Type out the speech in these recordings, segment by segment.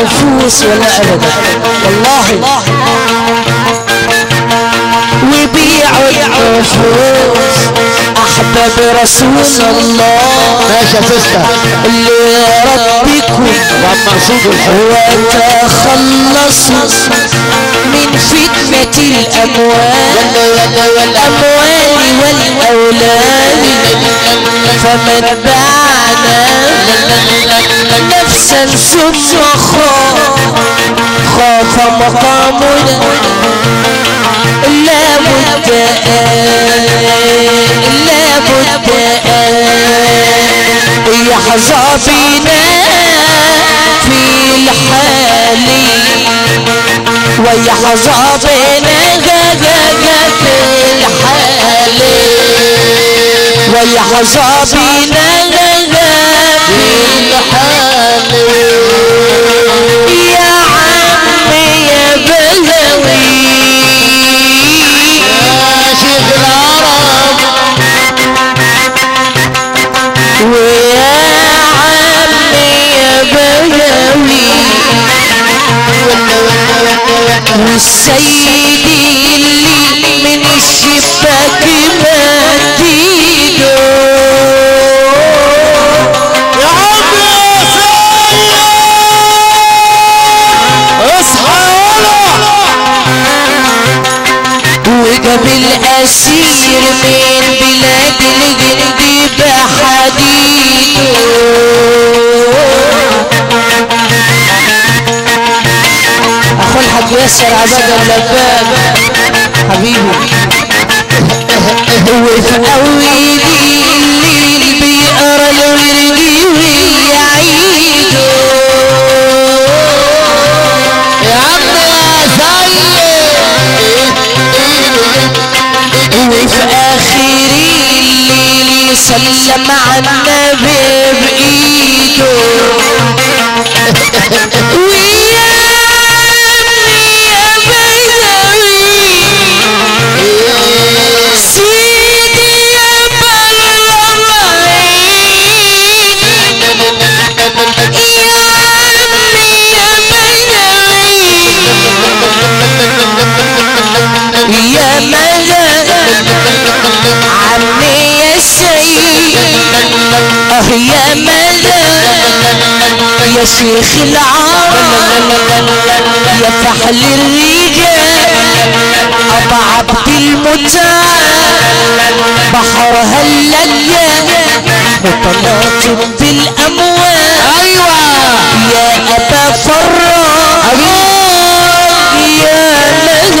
النفوس ولا ابدا والله. وبيعوا النفوس. أحباب رسول الله. ماشي يا سيستر. اللي ربكم الحب وتخلصوا من فتنة الأموال. والأموال والأولاد فمن باعنا نفسا ثم خاف مقامنا لا بد لا بد يحظى بنا في الحال ويحظى بنا غاغا بنا غاغا في الحال يا عمي يا بلوي. يا شيخ العرب ويا عمي يا بلوي. والسيد اللي من الشباك مدينه الأسير من بلاد الجند بحديده أخو الحاج ياسر عباد اللباب حبيبي وفي أول الليل بيقرا الورد يسلم على النبي بإيده يا شيخ العرب يا فحل الرجال أبا عبد المتعال بحر هلليا متلاطم بالأموال. أيوه. يا أبا فراج يا مدد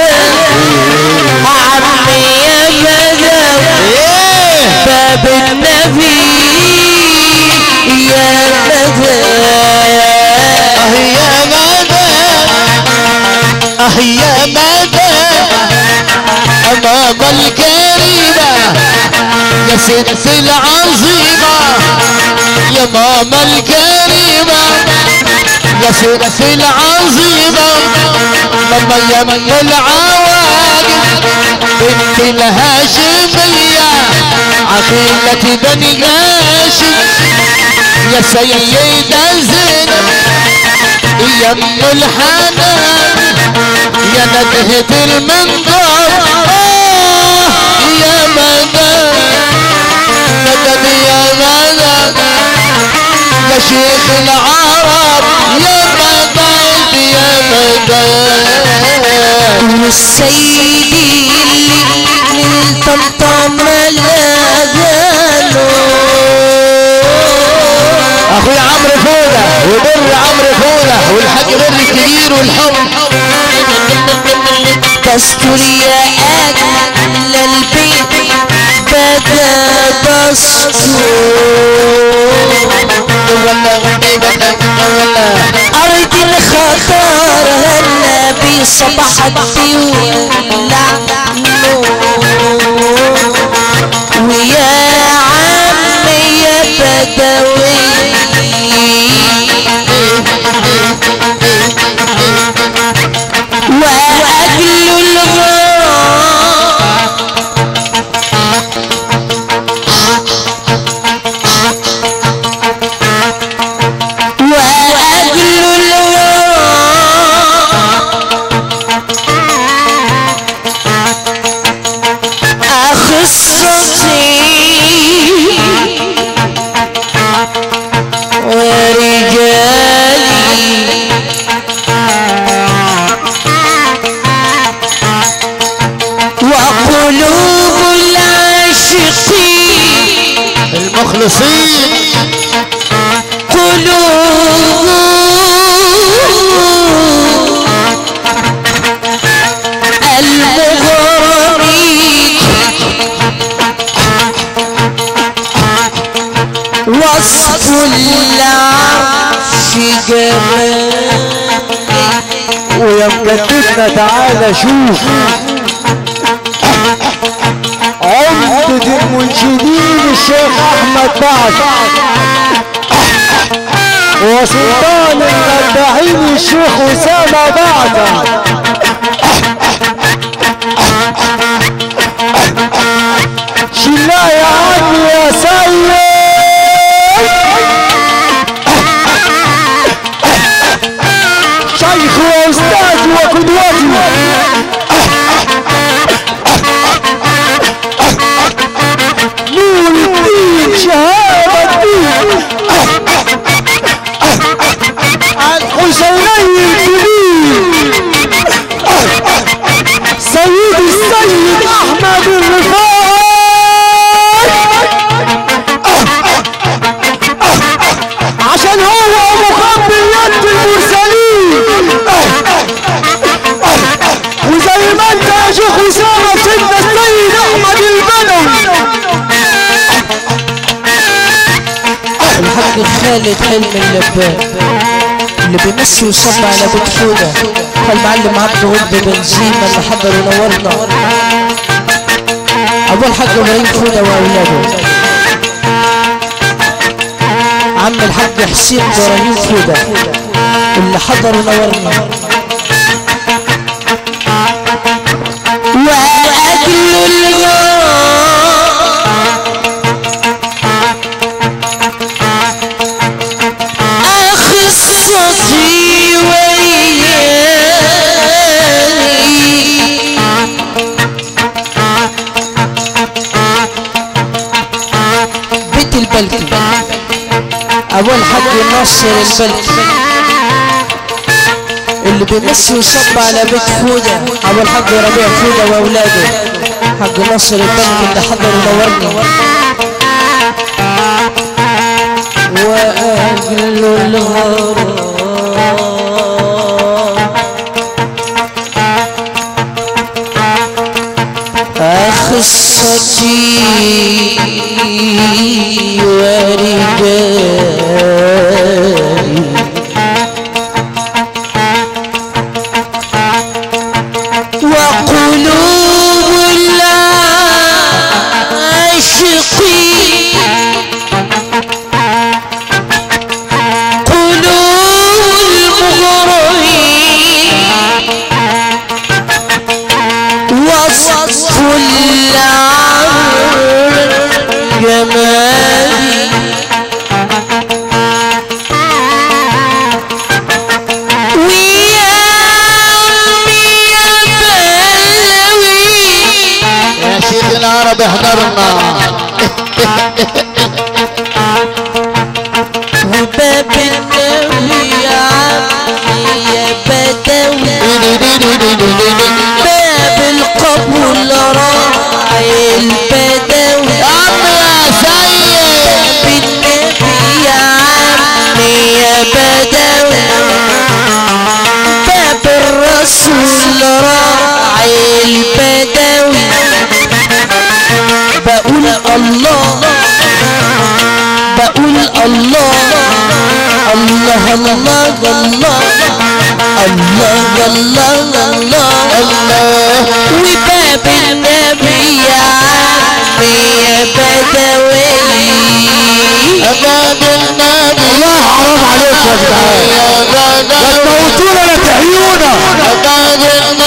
عمي يا مدد إيه. باب يا مدى آه يا مدى امام الكريمة يا ست العظيمة يا ماما الكريمة يا ست العظيمة ماما يا من العواقب بنت الهاشمية عقيلة بني هاشم يا سيدة زينب يا ام الحنان يا ندهة المنظر آه يا مدد مدد يا مدد يا شيخ العرب يا مدد يا مدد والسيد اللي من طمطم اخويا عمرو فوده وبر عمرو فوده والحاج بر الكبير والحب. دستور يا أجل البيت بدأ دستور. أرض الخطر النبي صبحت ولع نور ويا عمي يا بدوي قلوب نصيب وصف العرش ويا مجددنا تعالى شوف عمدة المنشدين الشيخ أحمد بعد وسلطان المداحين الشيخ أسامة بعد شلا خالد حلمي اللبان. اللي بيمشي وصب على بتفوده فالمعلم عبده ود بنزيمة اللي حضر ونورنا أول حق إبراهيم فودة وأولاده. عم الحق حسين إبراهيم فودة اللي حضر ونورنا ابو الحق ناصر الملكي اللي بيمس وصب على بيت فودة ابو الحق ربيع فودة وأولاده. حق نصر الملكي اللي حضر ونورني وأجل الغرام أخصتي বেহাদার না الله الله الله وباب النبي يا عمي يا بدوي أباد النبي الله حرام عليك يا جدعان. يا بدوي موتونا لا تحيونا أباد النبي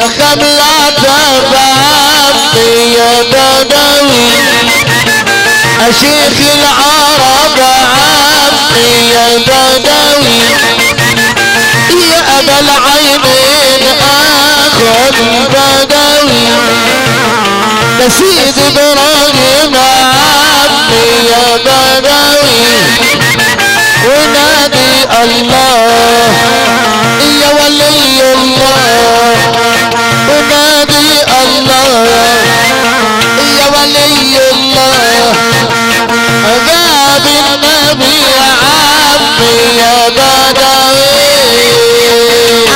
تخدم لا تبعبي يا بدوي أشيخ العرب عبي يا بدوي يا أبا العينين آخذ بدوي نسيت إبراهيم عبي يا بدوي ونادي الله يا ولي الله. ونادي الله يا ولي الله. باب النبي يا عمي يا بدوي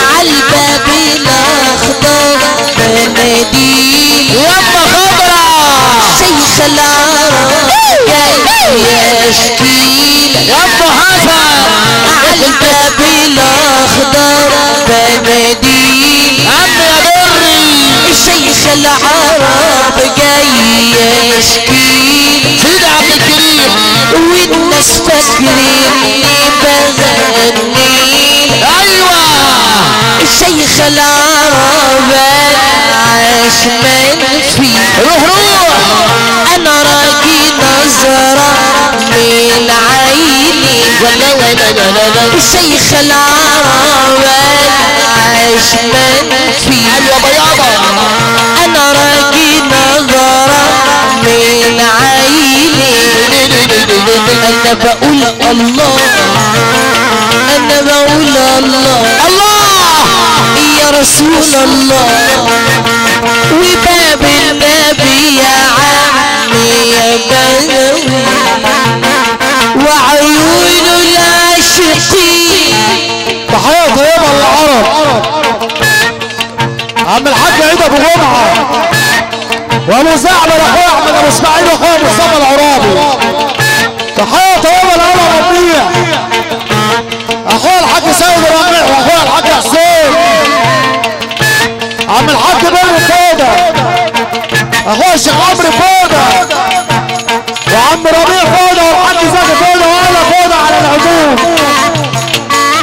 عالباب الاخضر بنادي يما خضرا شيخ يشكيلك يا أبو حسن. عالباب الاخضر عم يا بري. الشيخ العرب جاي يشكيلك سيدي عبد الكريم. والناس فاكريني بغنيلك أيوه. الشيخ العرب عاش من فيه روح روح. أنا راجي نظرة من عيني. ولا ولا لا لا لا الشيخ العرب عاش من فيه أيوه بياضة أنا راجي نظرة من عيني. أنا بقول الله. أنا بقول الله. الله. رسول الله. وباب النبي يا عمي يا بدوي وعيون العاشقين. تحية طيبة للعرب عم الحاج عيد أبو جمعة. وأبو زعبل اخويا أحمد أبو إسماعيل واخويا مصطفى العرابي. تحية طيبة لأبو ربيع. اخويا الشيخ عمرو فودة. وعم ربيع فودة والحاج زكي فودة وأنا فودة على العموم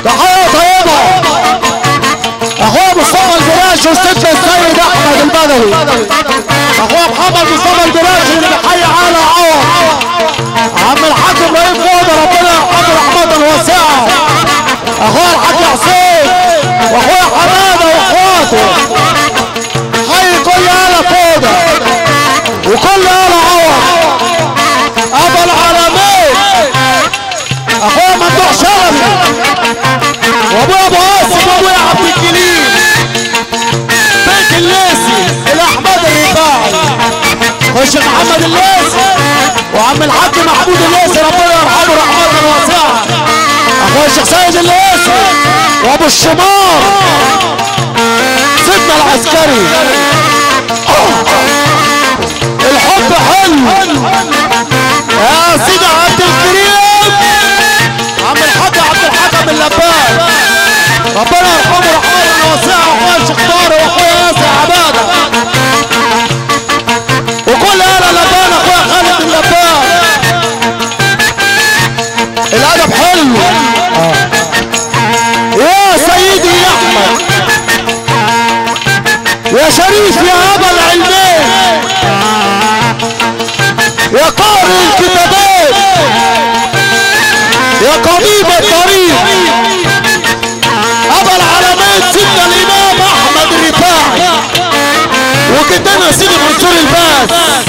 تحية طيبة. أخويا مصطفى الجراش واستاذ السيد أحمد البدوي. أخويا محمد محمد الليسي وعم الحاج محمود الليسي ربنا يرحمه رحمة واسعة. أخويا الشيخ سيد الليسي وأبو الشمار. سيدنا العسكري. الحب حلو. يا سيدي عبد الكريم. عم الحاج عبد الحكم اللبان. ربنا يرحمه شريف يا أبا العلمين. يا قارئ الكتابات يا قضيب الطريق. أبا العالمين سيدنا الإمام أحمد الرفاعي وجدنا سيدي منصور الباس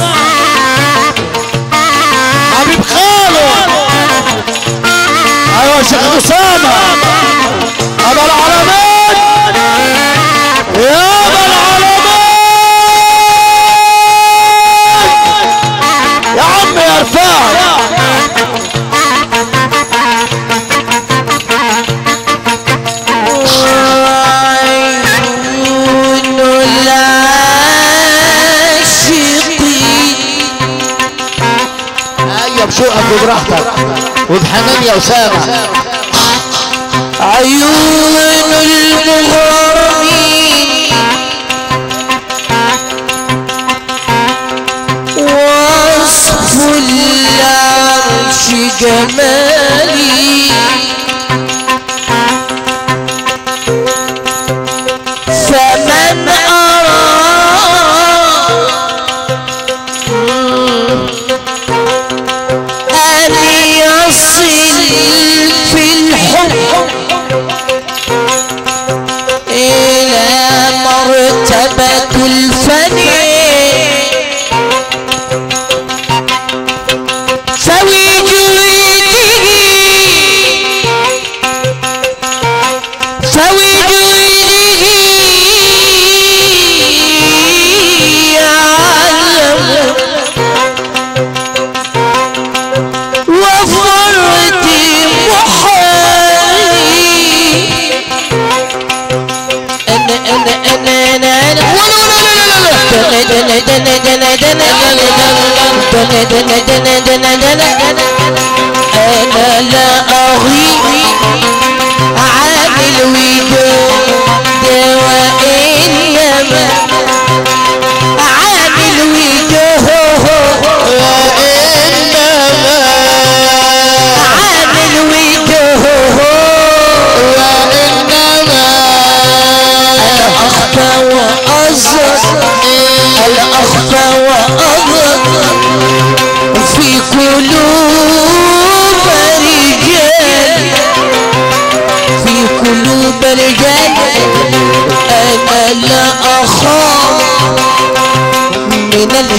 وبحنان يا أسامة. عيون المغرمين وصف العرش جمالي أنا لا اغيب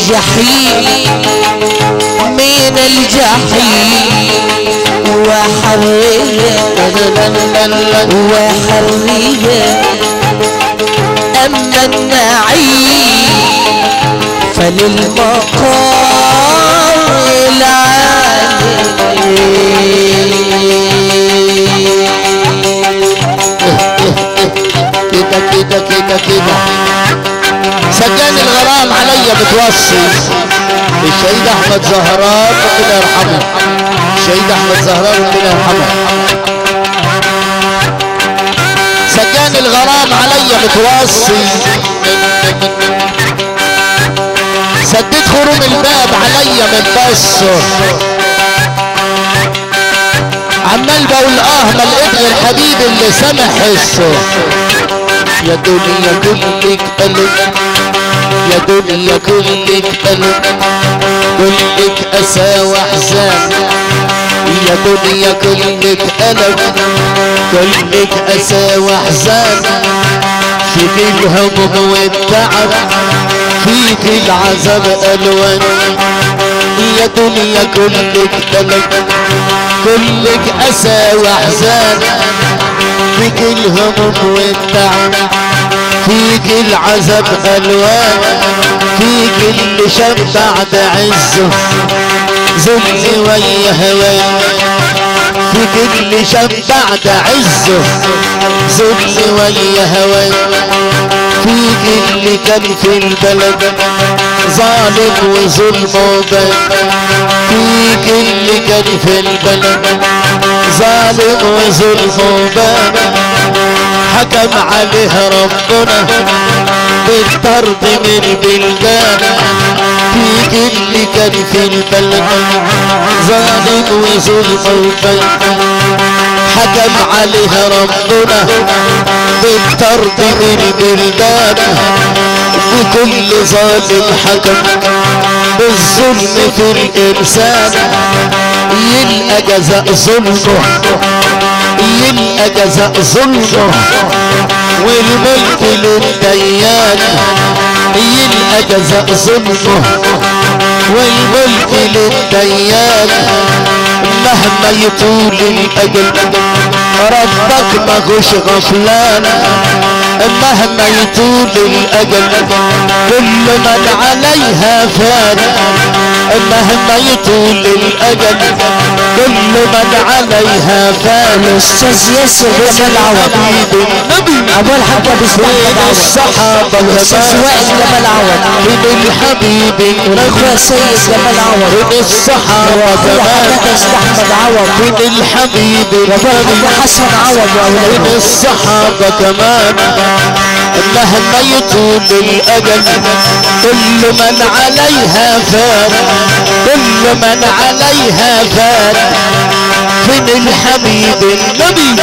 الجحيم من الجحيم وحرية وحرية أما النعيم فللمقام العالي كده كده كده كده. عليا بتوصي. الشهيد أحمد زهران ربنا يرحمه. الشهيد أحمد زهران ربنا يرحمه. سجان الغرام عليا بتوصي. سديت خروم الباب عليا من بصه. عمال بقول آه ما غير حبيبي اللي سامح حسه يا دنيا كلك قلب يا دنيا كلك قلب كلك أسى وأحزان. يا دنيا كلك قلب كلك أسى وأحزان. فيك الهموم والتعب فيك العذاب ألوان. يا دنيا كلك قلب كلك أسى وأحزان. فيك الهموم والتعب فيك العذاب ألوان فيك اللي شاب بعد عزه ذل ويا هواه فيك اللي شاب بعد عزه ذل ويا هواه فيك اللي كان في البلد ظالم وظلم وبان فيك اللي كان في البلد ظالم وظلم وبان حكم عليه ربنا بالطرد من البلدان فيك اللي كان في البلد ظالم وظلم وبان حكم عليه ربنا بالطرد من البلدان وكل ظالم حكم بالظلم في الإنسان. يلقى جزاء ظلمه. يلقى جزاء ظلمه والملك للديان. يلقى جزاء ظلمه والملك للديان. مهما يطول الأجل ربك ماهوش غفلان. مهما يطول الأجل كل من عليها فان. مهما يطول الأجل كل من عليها فان الأستاذ ياسر جمال عوض النبي أبو الحاج أبو من سلطان الصحابة الأستاذ وائل جمال عوض. من الحبيب والأخوة سيد جمال عوض. من كمان حمادة أحمد عوض. من الحبيب وأبو الحاج حسن عوض. من الصحابة كمان. مهما يطول الأجل كل من عليها فان. كل من عليها فان. فين الحبيب النبي.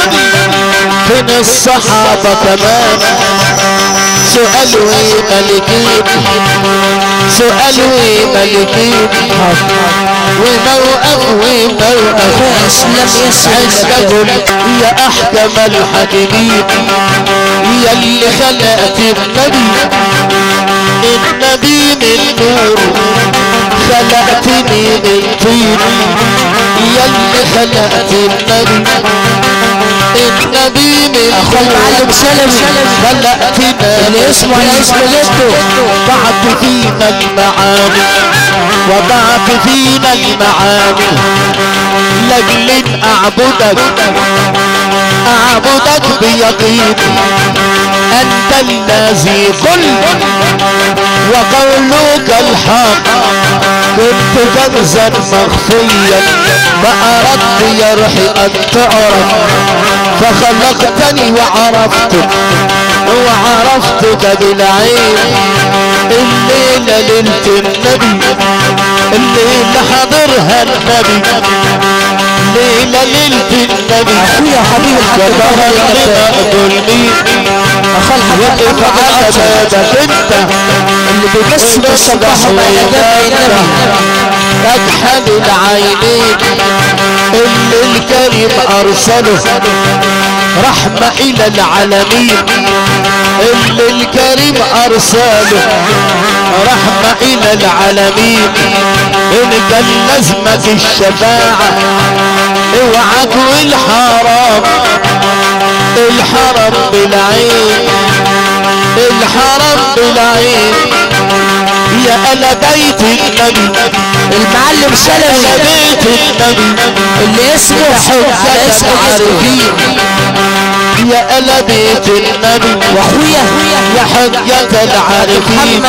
فين الصحابة كمان. سؤالوا إيه ملكين. سؤالوا إيه ملكين وموقف وموقف ياسر عزكم يا أحكم الحاكمين. يا اللي خلقت النبي النبي من نور. خلقتني من طين. يا اللي خلقت النبي من اخو المعلم سلمي ملأتنا اللي اسمه على اسم جده فينا المعاني وضعت فينا المعاني لاجل أعبدك. أعبدك بيقين. أنت الذي قل. وقولك الحق. كنت كنزا مخفيا. ما أردت يا روحي أن تعرف. فخلقتني وعرفتك وعرفتك بالعين. الليلة ليلة النبي الليلة حضرها النبي. ليلة ليلة النبي. أخويا حبيبي لنا اللي ظلمي الحاج وقف على بابك انت. اللي ويصبحوا مع الاداب النبي. أكحل العينين اللي الكريم ارسله رحمة إلى العالمين. اللي الكريم ارسله رحمة إلى العالمين. إن كان لازمك الشفاعة اوعك والحرام الحرم بالعين الحرم بالعين. يا ألا بيت النبي. المعلم يا بيت النبي. اللي اسمه حب على اسم جده يا ألا بيت النبي. وأخويا يا حجة العارفين.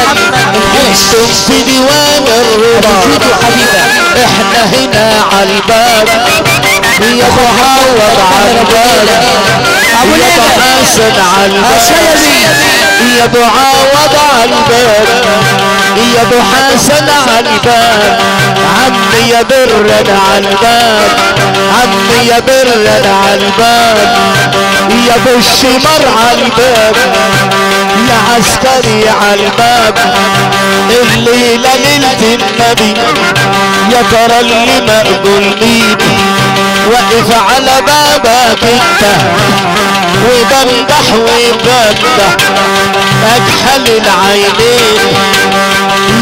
أنتم في ديوان الرضا إحنا هنا على الباب. يا معوض على الباب أبو يا حسن على الباب. يا ابو عوض على الباب. يا ابو حسن الباب عمي يا على الباب عمي يا برا على الباب يا أبو الشمر على الباب يا عسكري على الباب الليلة ليلة النبي يا ترى اللي مقبول مين واقف على بابك انت وبمدح وبمدح اكحل العينين.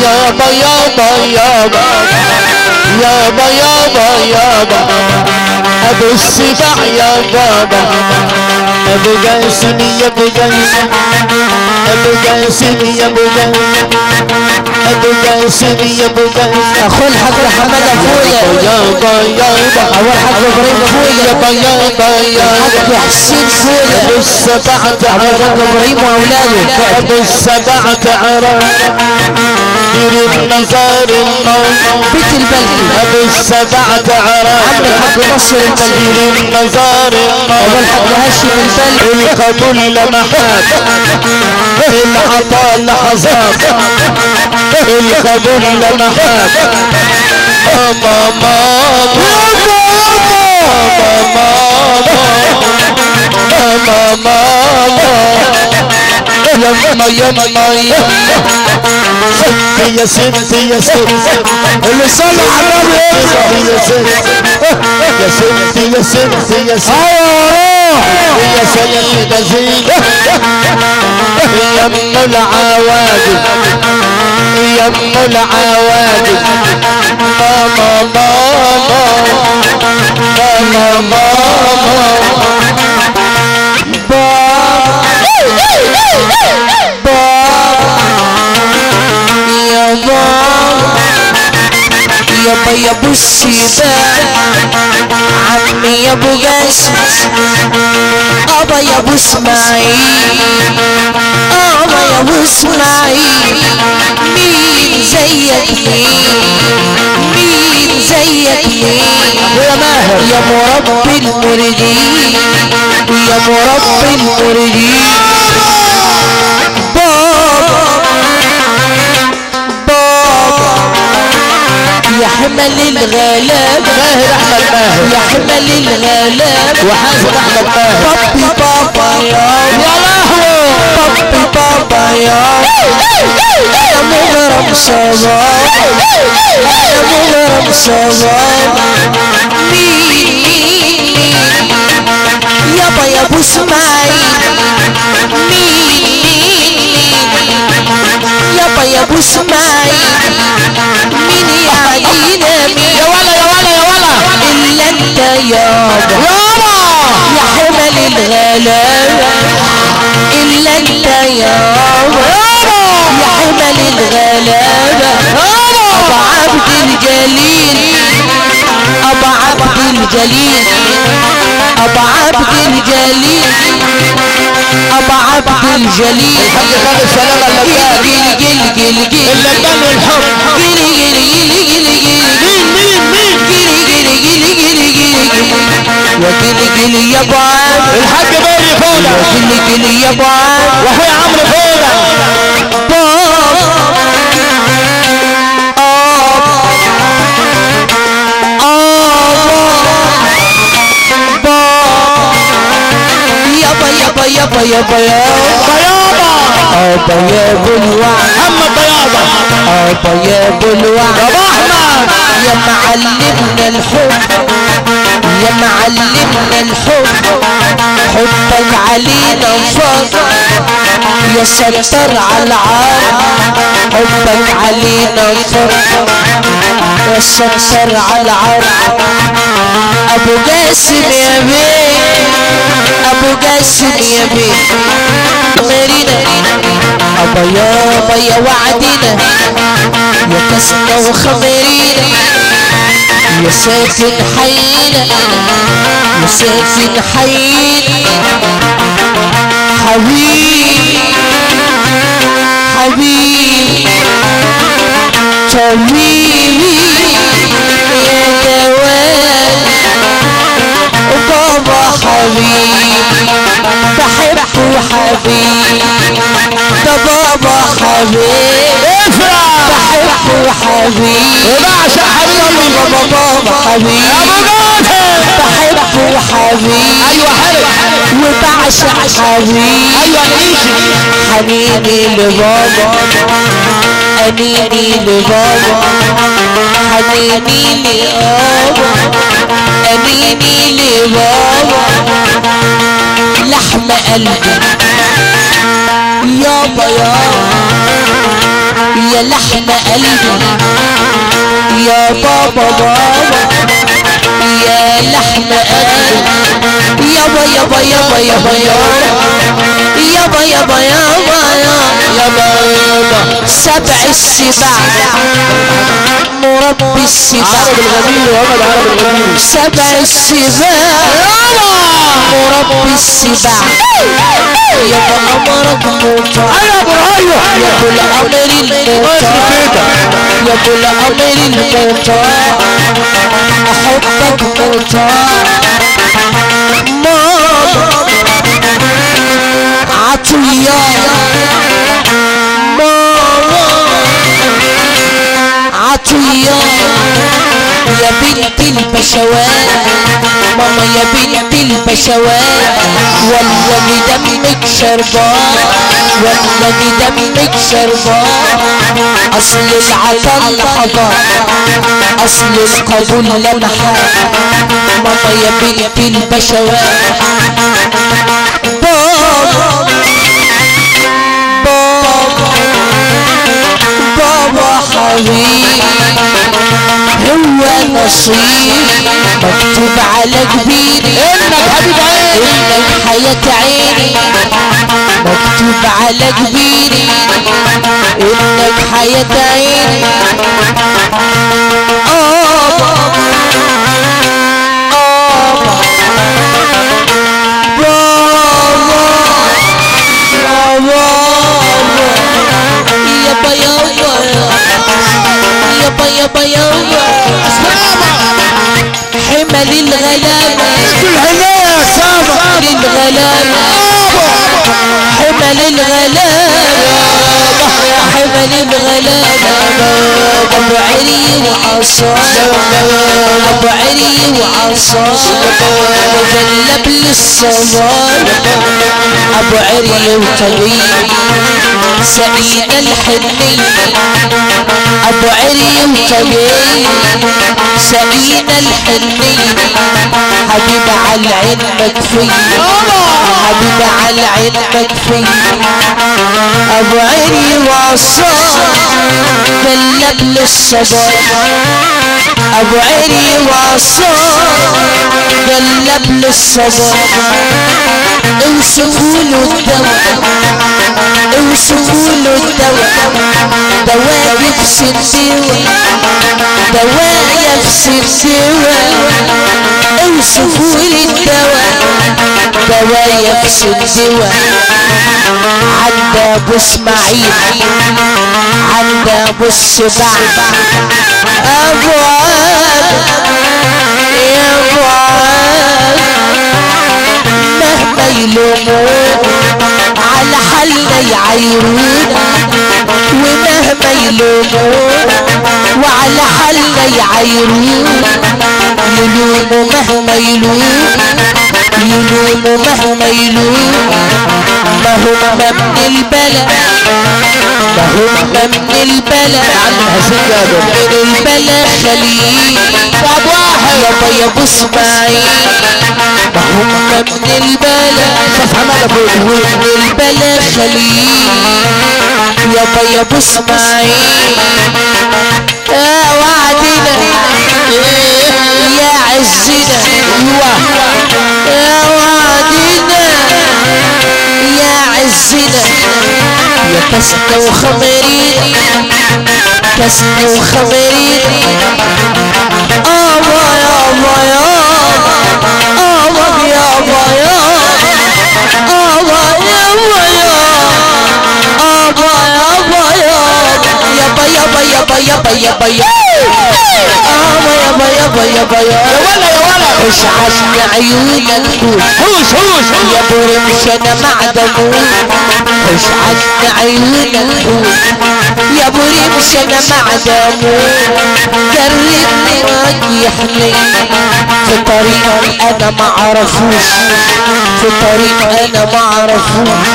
يابا يابا يابا يابا يابا يابا ابو السبع يا بابا ابو جاسم يا ابو جاسم ابو جاسم يا ابو جاسم ابو جاسم يا ابو جاسم اخو الحاج محمد اخويا يابا يابا أول حاج إبراهيم اخويا يابا يابا يابا حسين اخويا أبو أبو الحاج إبراهيم واولاده ابو السبعة عرب دير النظر النوم بيت البلدي ابو السبعة عرب عم الحاج نصر البلدي دير النظر ابو النوم الحاج هاشم البلدي القبول لمحات العطاء لحظات القبول لمحات ماما ماما ماما ماما يما يما يما يا ستي يا ستي اللي صلى على النبي يا ستي يا ستي يا ستي يا سيدي نزيل يا ام العوادي يا ام العوادي ماما ماما ماما ماما يابا يا ابو الشباب عمي يا ابو قاسم ابا يا ابو اسماعيل ابا يا ابو اسماعيل مين زيك مين مين زيك مين يا ماهر يا مربي المريدين يا مربي المريدين حمل الغلاب ماهر أحمد ماهر. يا حمل الغلاب وحازم أحمد ماهر. بابي بابا يا. يا لهوي. بابي بابا يا. يا مغرم صباب يا مغرم مين؟ يابا يا أبو اسماعيل. مين؟ طيب يا ابو مين يا علينا مين يا ولا يا ولا يا ولا الا انت يا يابا يا حمل الغلابه الا انت يابا يا حمل الغلابه ابو عبد الجليل أبا عبد الجليل أبا عبد الجليل أبا عبد الجليل الحمد لله السلامة اللبان جيل جيل جيل جيل اللبان والحب جيل جيل جيل جيل جيل مين مين مين جيل جيل جيل جيل جيل وجيل جيل يا باب الحاج بيري فولا وجيل جيل يا باب وأخويا عمرو فولا يا بيا بيا يا آه بيا بلوى يا بياضة آه بيا بلوى احمد يا معلمنا الحب يا معلمنا الحب حبك علينا انفاق يا ستر على العار حبك علينا انفاق يا ستر على العار ابو جاسم يا بيه ابو جاسم يا بيه غيرنا ابا يابا يا وعدنا يا كسنا وخمرينا يا ساكن حينا يا ساكن حينا حبيبي حبيبي طبيبي حبيب بحبه حبيب ده بابا حبيب افرح بحبه حبيب وبعشق حبيبي بابا حبيب يا ابو بحبه حبيبي أيوه حلو وبعشق حبيبي أيوه نعيشي حنيني لبابا أنيني لبابا حنيني لبابا أنيني لبابا لحم قلبي يابا يابا يا لحم قلبي يا بابا بابا يا لحم قلبي يابا يابا يابا يابا يابا يابا يابا يابا يا بياضة سبع السباع. مربي السباع. عرب الغنيم وهمد عرب الغنيم سبع السباع. مربي السباع. يابا أمرك رهيو يا أبو الامر المطاع يا الامر المطاع أحبك بنت البشوات ماما يا بنت البشوات والله دمك شربان والله دمك شربان أصل العطل حضار أصل القبول لمحة ماما يا بنت البشوات بابا. بابا. بابا حبيبي. نصيب مكتوب على جبيني إنك حبيب عيني انك حياة عيني. مكتوب على جبيني انك حياة عيني. آبا بابا يابا. يابا يابا يابا. حمل الغلابة. في العناية حبل الغلابة حبل الغلابة حبل الغلابة أبو علي وعصابة أبو علي وعصابة مجلب للصواب أبو علي وطبيب سعيد الحني أبو علي وطبيب سعيد الحني حبيب على العين مكفي أبو عيني وصار كلب للصبر. أبو عيني كلب للصبر. اوصفوا له الدواء اوصفوا له الدواء. دواء في سندوة دوايا في سندوة اوصفوا لي الدواء. دوايا في سندوة عند أبو إسماعيل. عند أبو السبع أبو عاد. مهما يلومون على حالنا يعايرونا ومهما يلومون وعلى حالنا يعايرونا يلوموا مهما يلوموا يلوموا مهما يلوموا. ما هم من البلا ما هم من جابر من البلا خليل. طب واحد. يابا يا ابو اسماعيل. ما هم من البلا من البلا خليل يا ابو اسماعيل يا وعدنا يا عزنا أيوه يا وعدنا يا عزنا يا كسنا وخمرين كسنا وخمرين آبا يابا يابا عشان عيونك هوش هوش يا برمش أنا معدموش خش عشان عيونك يا برمش أنا معدموش جربني وريحني في طريق أنا معرفوش في طريق أنا معرفوش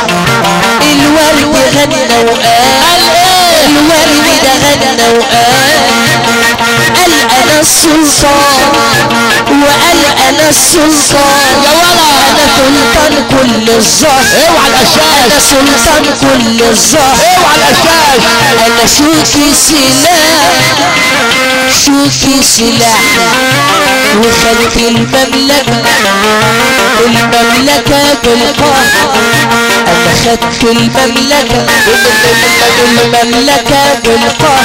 الورد غنى وقال. الورد ده غنى وقال. قال أنا السلطان وقال أنا السلطان. يا ولا. أنا سلطان كل الظهر. اوعى أنا الأشاش. سلطان كل الظهر. اوعى الأشاش. أنا شوكي سلاح. شوكي سلاح. وخدت المملكة المملكة بالقهر أنا خدت المملكة المملكة بالقهر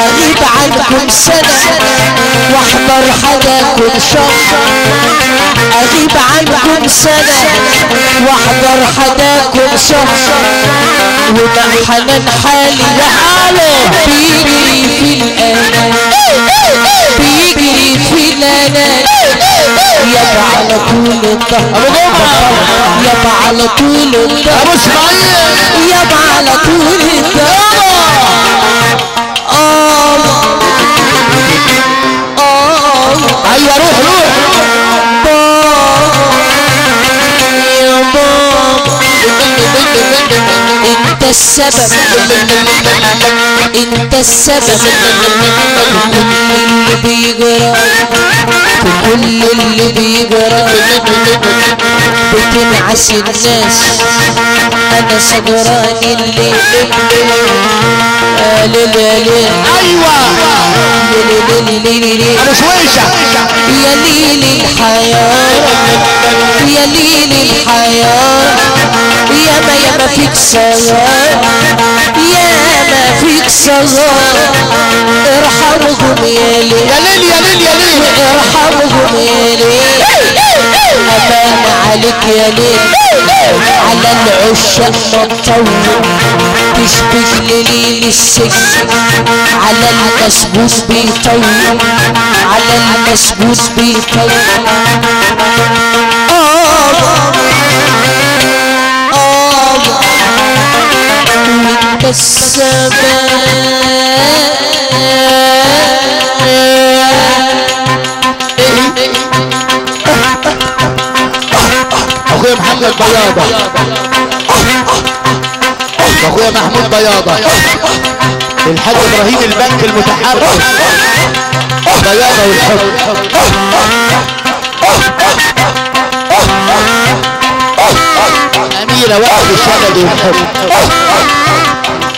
اغيب عنكم سنة واحضر حداكم شهر اغيب عنكم سنة واحضر حداكم شهر ومع حنان حالي وحاله بيجري في الانام بيجري في الانام يابا على طول الظهر أبو جمعه يابا على طول الظهر ابو إسماعيل. يابا على طول الظهر السبب. انت السبب. كل اللي بيجرى. كل اللي بيجرى. بتنعس الناس. أنا سجران الليل. آه ليل يا ليل. أيوه. شويشة. يا ليل الحياة. يا ليل الحياة. يا ما يا ما فيك صغار يا ما فيك صغار ارحمهم يا ليل يا ليل يا ليل يا ليل ارحمهم يا ليل أمان عليك يا ليل على العشاق ما تطول تشبه لليل السجن على المسبوس بيطول على المسبوس بيطول. آه. وانت السماء اخويا محمد بياضة. اخويا محمود بياضة. الحاج إبراهيم البنك المتحرك بياضة والحب. أميرة وقت الشلبي والحب.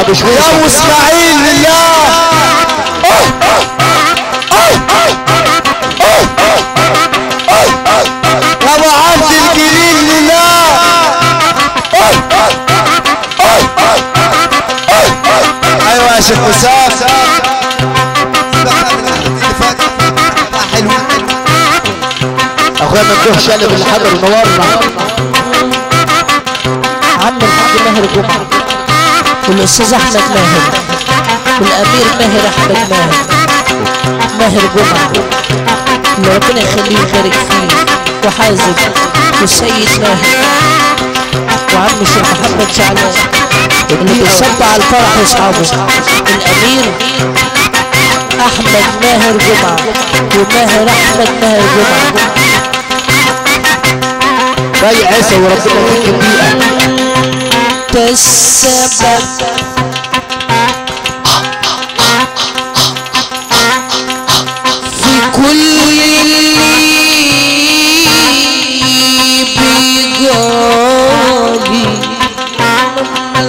أبو يا اسماعيل لله ابو عبد الجليل لله أيوه يا شيخ حلو أخويا ممدوح شالب اللي حضر ونورنا عم الحاج ماهر جمعة والاستاذ أحمد ماهر والامير ماهر أحمد ماهر ماهر جمعة. اللي ربنا يخليه ويبارك فيه وحازم والسيد ماهر وعم الشيخ محمد شعلان اللي بيصب على الفرح وأصحابه. الأمير أحمد ماهر جمعة وماهر أحمد ماهر جمعة. باي عيسى وربنا يديك البيئة تسبب في كل اللي بيجاري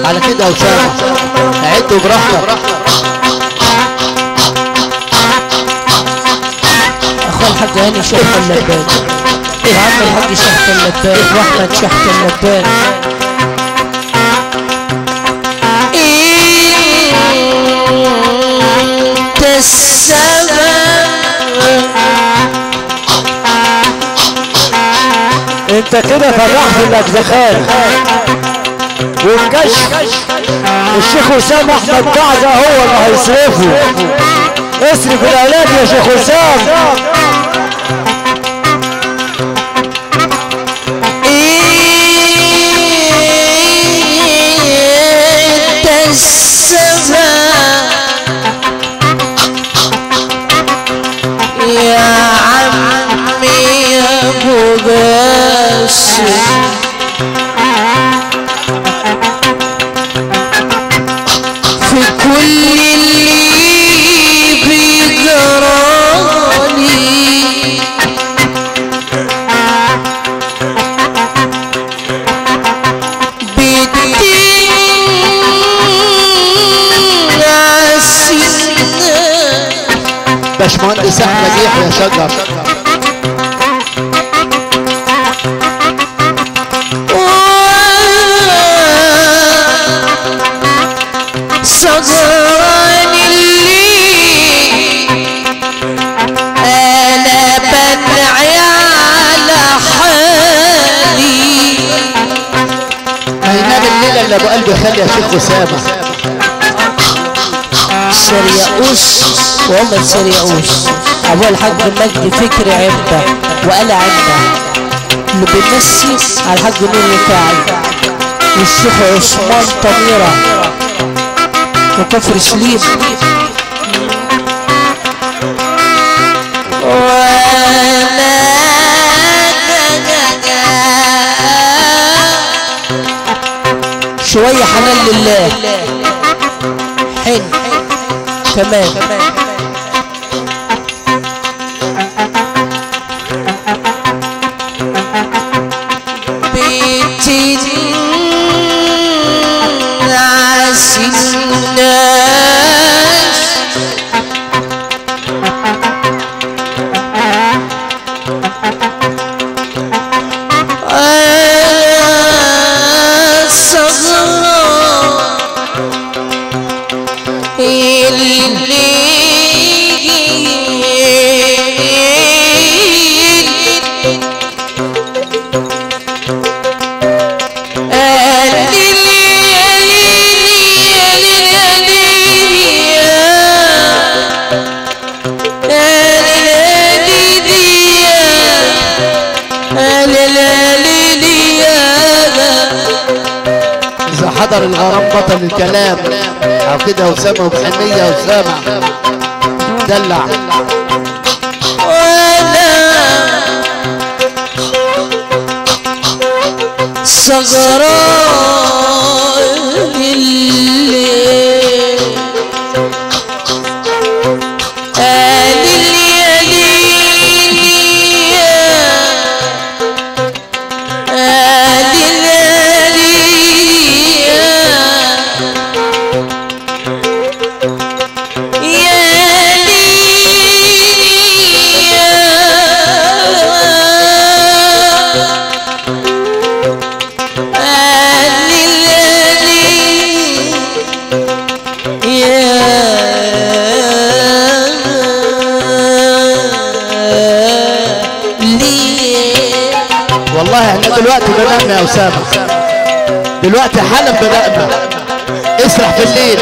على كده يا اسامه عدوا براحتك اخو الحاج هاني شحت اللبان وعم الحاج شحت اللبان واحمد شحت اللبان السبب انت كده فرحت الاجزخان والكشف الشيخ وسام احمد بعزة هو اللي هيصرفه. اصرف الاولاد يا شيخ وسام باشمهندس احمد يحيى شجر. صغران اللي أنا بنعي على حالي. هينام الليلة اللي أبو قلبي خلي يا شيخ اسامه سرياؤوس وعمر سرياؤوس أبو الحاج مجدي فكري عبده وقال عبده اللي بيمسي على الحاج نور رفاعي والشيخ عثمان طميرة. وكفر سليم. شوية حنان لله. حن كمان بيت بطل الكلام. أو كده وسامة وبحنية وسامع دلع. صغران يا أسامة. دلوقتي حالا بدأنا. اسرح في الليل.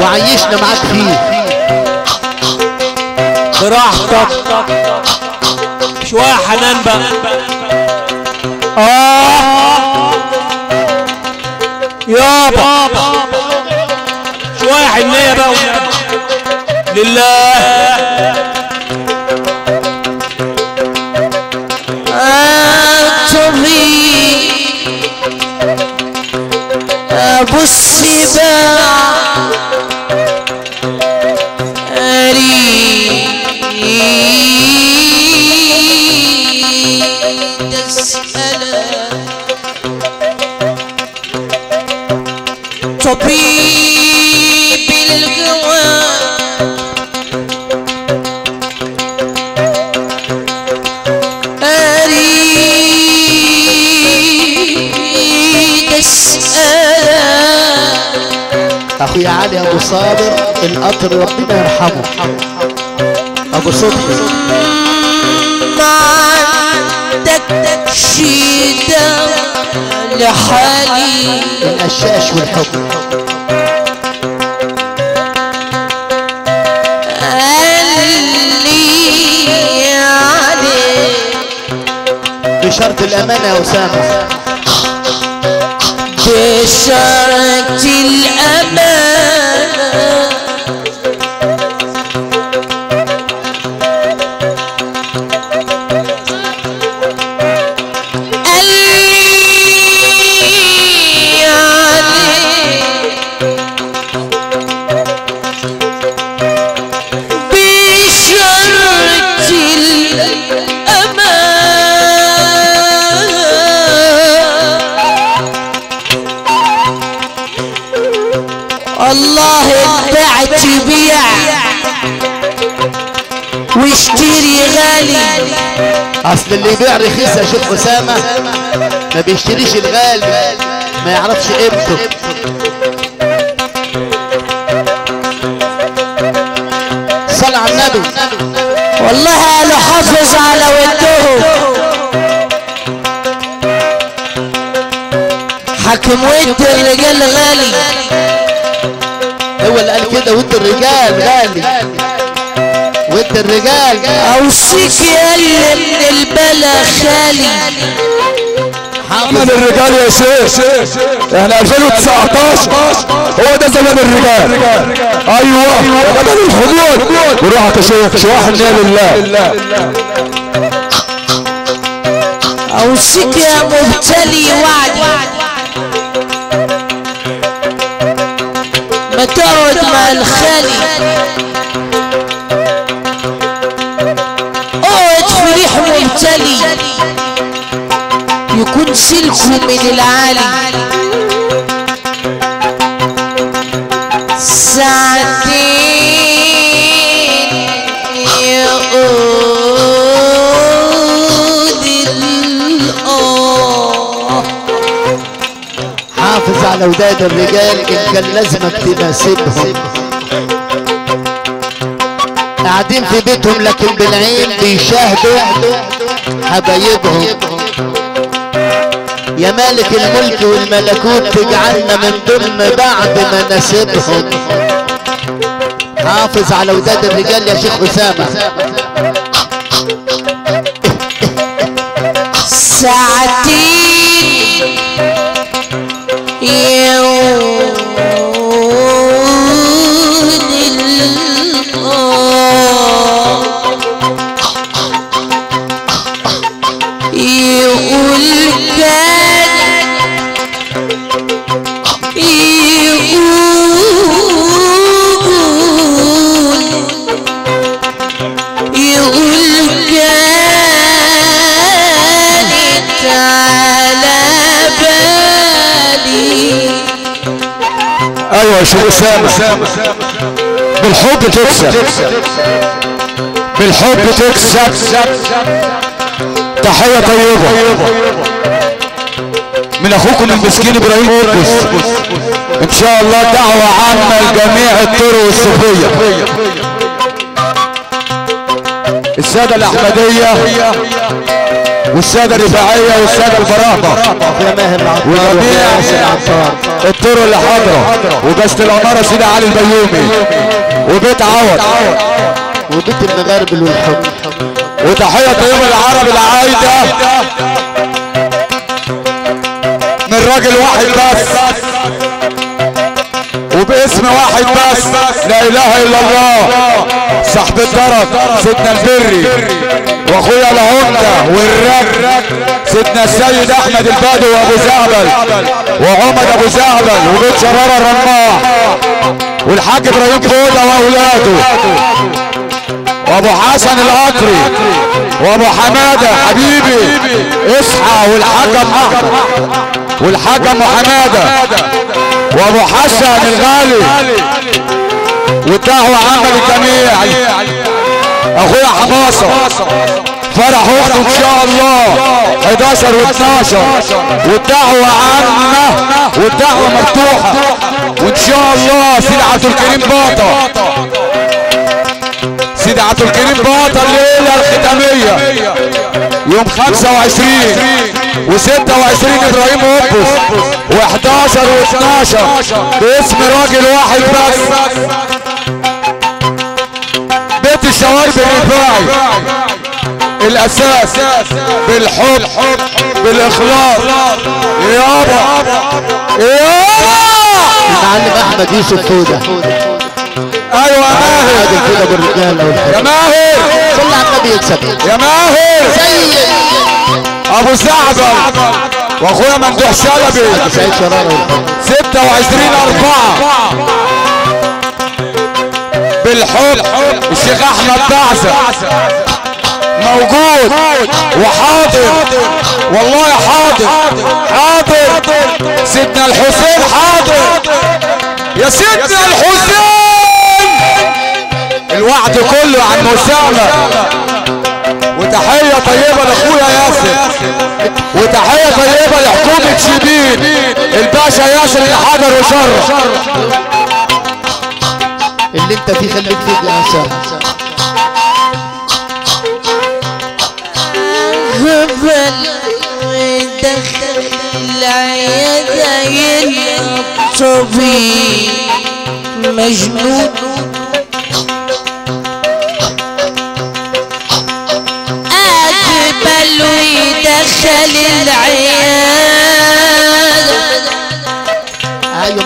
وعيشنا معاك فيه. براحتك. شوية حنان بقى. آه. يابا. شوية حنية بقى. لله. أبو ابو صابر القطر ربنا يرحمه. أبو صبحي. ما عندك شيدة لحالي. القشاش والحب. بشرط الأمانة يا أسامة. بشرط الأمانة. أسامة. ما بيشتريش الغالي. ما يعرفش قيمته. صل على النبي. والله قالوا حافظ على ودهم حكم ود الرجال غالي. هو اللي قال كده ود الرجال غالي. الرجال. أوصيك يا اللي من البلا خالي. زمن الرجال يا شيخ. إحنا 2019 هو ده زمن الرجال. أيوه. زمن الحدود. وروحك يا شيخ. شواح نعم لله أوصيك يا مبتلي وعدي ما تقعد مع الخالي. من العالي. ساعتين يقود الآه حافظ على وداد الرجال إن كان لازمك تناسبهم قاعدين في بيتهم لكن بالعين بيشاهدوا حبايبهم. يا مالك الملك والملكوت تجعلنا من ضمن بعد مناسبهم. حافظ على وداد الرجال يا شيخ أسامة. يا شيخ بالحب تكسب. بالحب تكسب. تحية طيبة. من أخوكم المسكين إبراهيم قربس إن شاء الله دعوة عامة لجميع الطرق الصوفيه السادة الأحمدية. والسادة الرفاعيه والسادة ويا وجميع الطرق اللي حاضره وجسد الاماره سيدي علي البيومي. وبيت عوض. وبيت المغاربل والحب. وتحية طيبه للعرب العايدة. من راجل واحد بس. وباسم واحد بس. لا إله إلا الله. صاحب الدرج سيدنا البري. وأخويا العمده والرب سيدنا السيد أحمد البدو وأبو زعبل وعمد أبو زعبل وبيت شرارة الرماح والحاج إبراهيم فوده وأولاده وأبو حسن القطري وأبو حمادة حبيبي إصحى والحكم أحمد والحكم حمادة وأبو حسن الغالي والدعوه عامه للجميع أخويا حماصه فرح اخته إن شاء الله. 11 و12 والدعوة عامة والدعوة مفتوحة. وإن شاء الله سيدي عبد الكريم باطا سيدي عبد الكريم باطا الليلة الختامية. يوم 25 و26 إبراهيم اوبس و11 و12 باسم راجل واحد بس. بيت الشوارب الرفاعي الأساس بالحب بالاخلاص يابا يابا المعلم أحمد يوسف فودة. أيوه يا ماهر. يا ماهر. صلى على النبي يكسب يا ماهر. سيد أبو زعبل وأخويا ممدوح شلبي سعيد شرارة والحب 26 4 بالحب الشيخ أحمد بعزة موجود وحاضر. والله حاضر. حاضر. سيدنا الحسين حاضر. يا سيدنا الحسين! الوعد كله عن مسامة وتحية طيبة لأخويا ياسر. وتحية طيبة لحكومة شبين. الباشا ياسر اللي حضر وشرف اللي انت فيه خليك فيه يا انسان غبل ودخل العيادة يلقى الطبيب مجنون أقبل ويدخل العيادة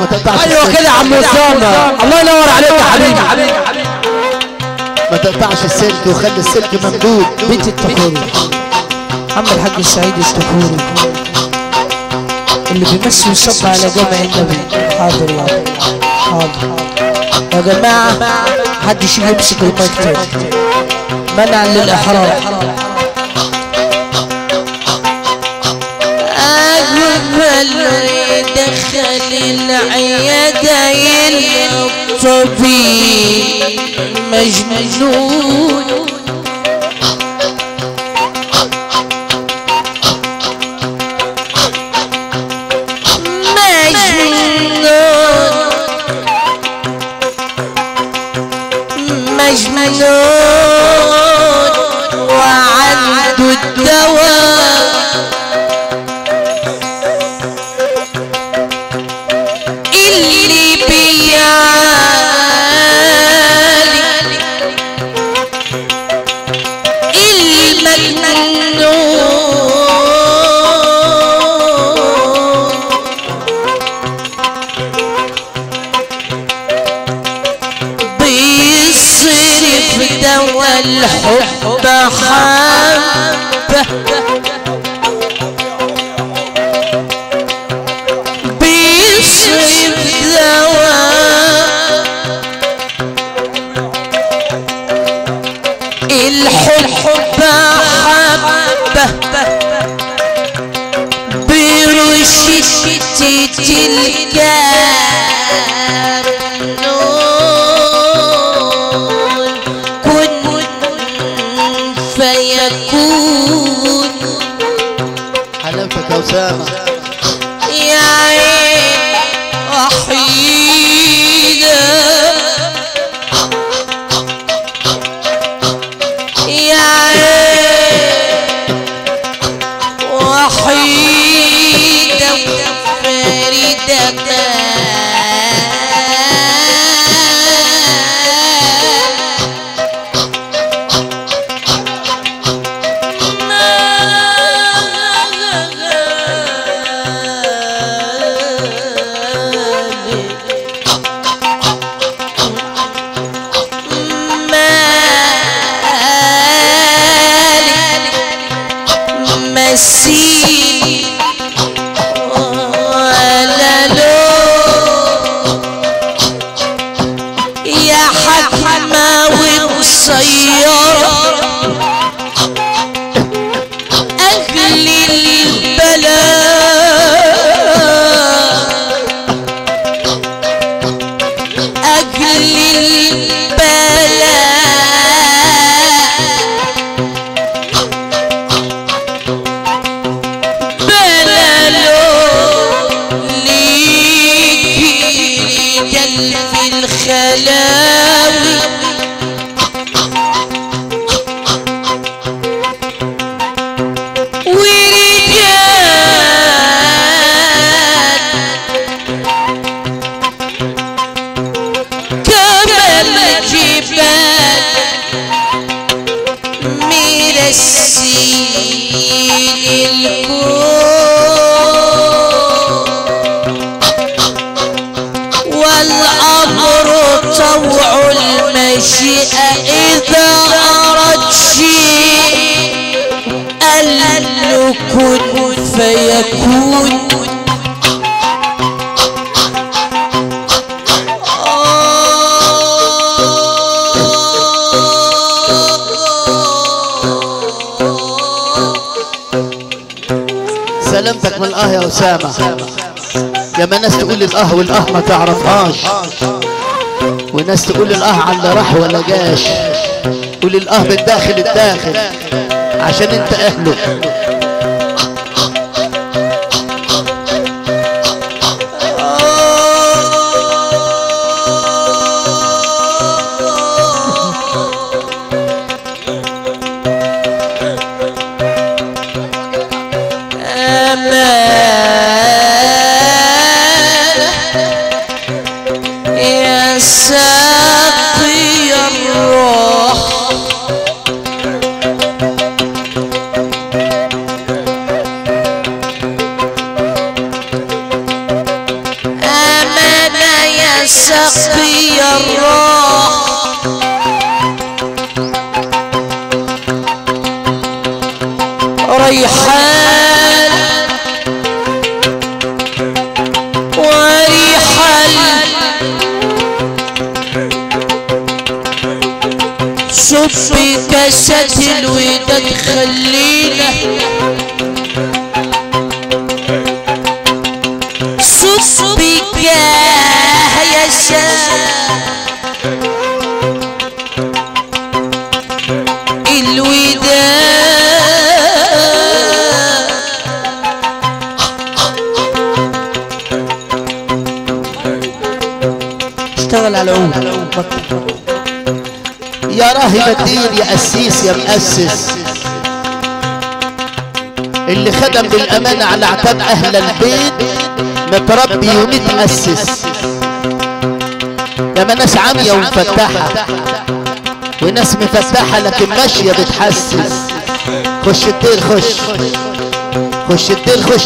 ما تقطعش أيوه. كده يا عم اسامه الله ينور عليك يا حبيبي ما تقطعش السلك وخلي السلك ممدود. بيت التخوري عم الحاج السعيد التخوري اللي بيمسي ويصب على جمع النبي. حاضر يا. حاضر. يا جماعة محدش يمسك المايك تاني. منعا للإحرام للعيدين الطبيب مجنون. see أسامة. ما ناس تقول الأه والأه ما تعرفهاش. وناس تقول الأه على راح ولا جاش. قول الأه بالداخل الداخل. عشان أنت أهله. اللي خدم بالأمانة على اعتاب أهل البيت. متربي ومتأسس ما ناس عامية ومفتحة. وناس مفتحة لكن ماشية بتحسس. خش الدير خش. خش الدير خش.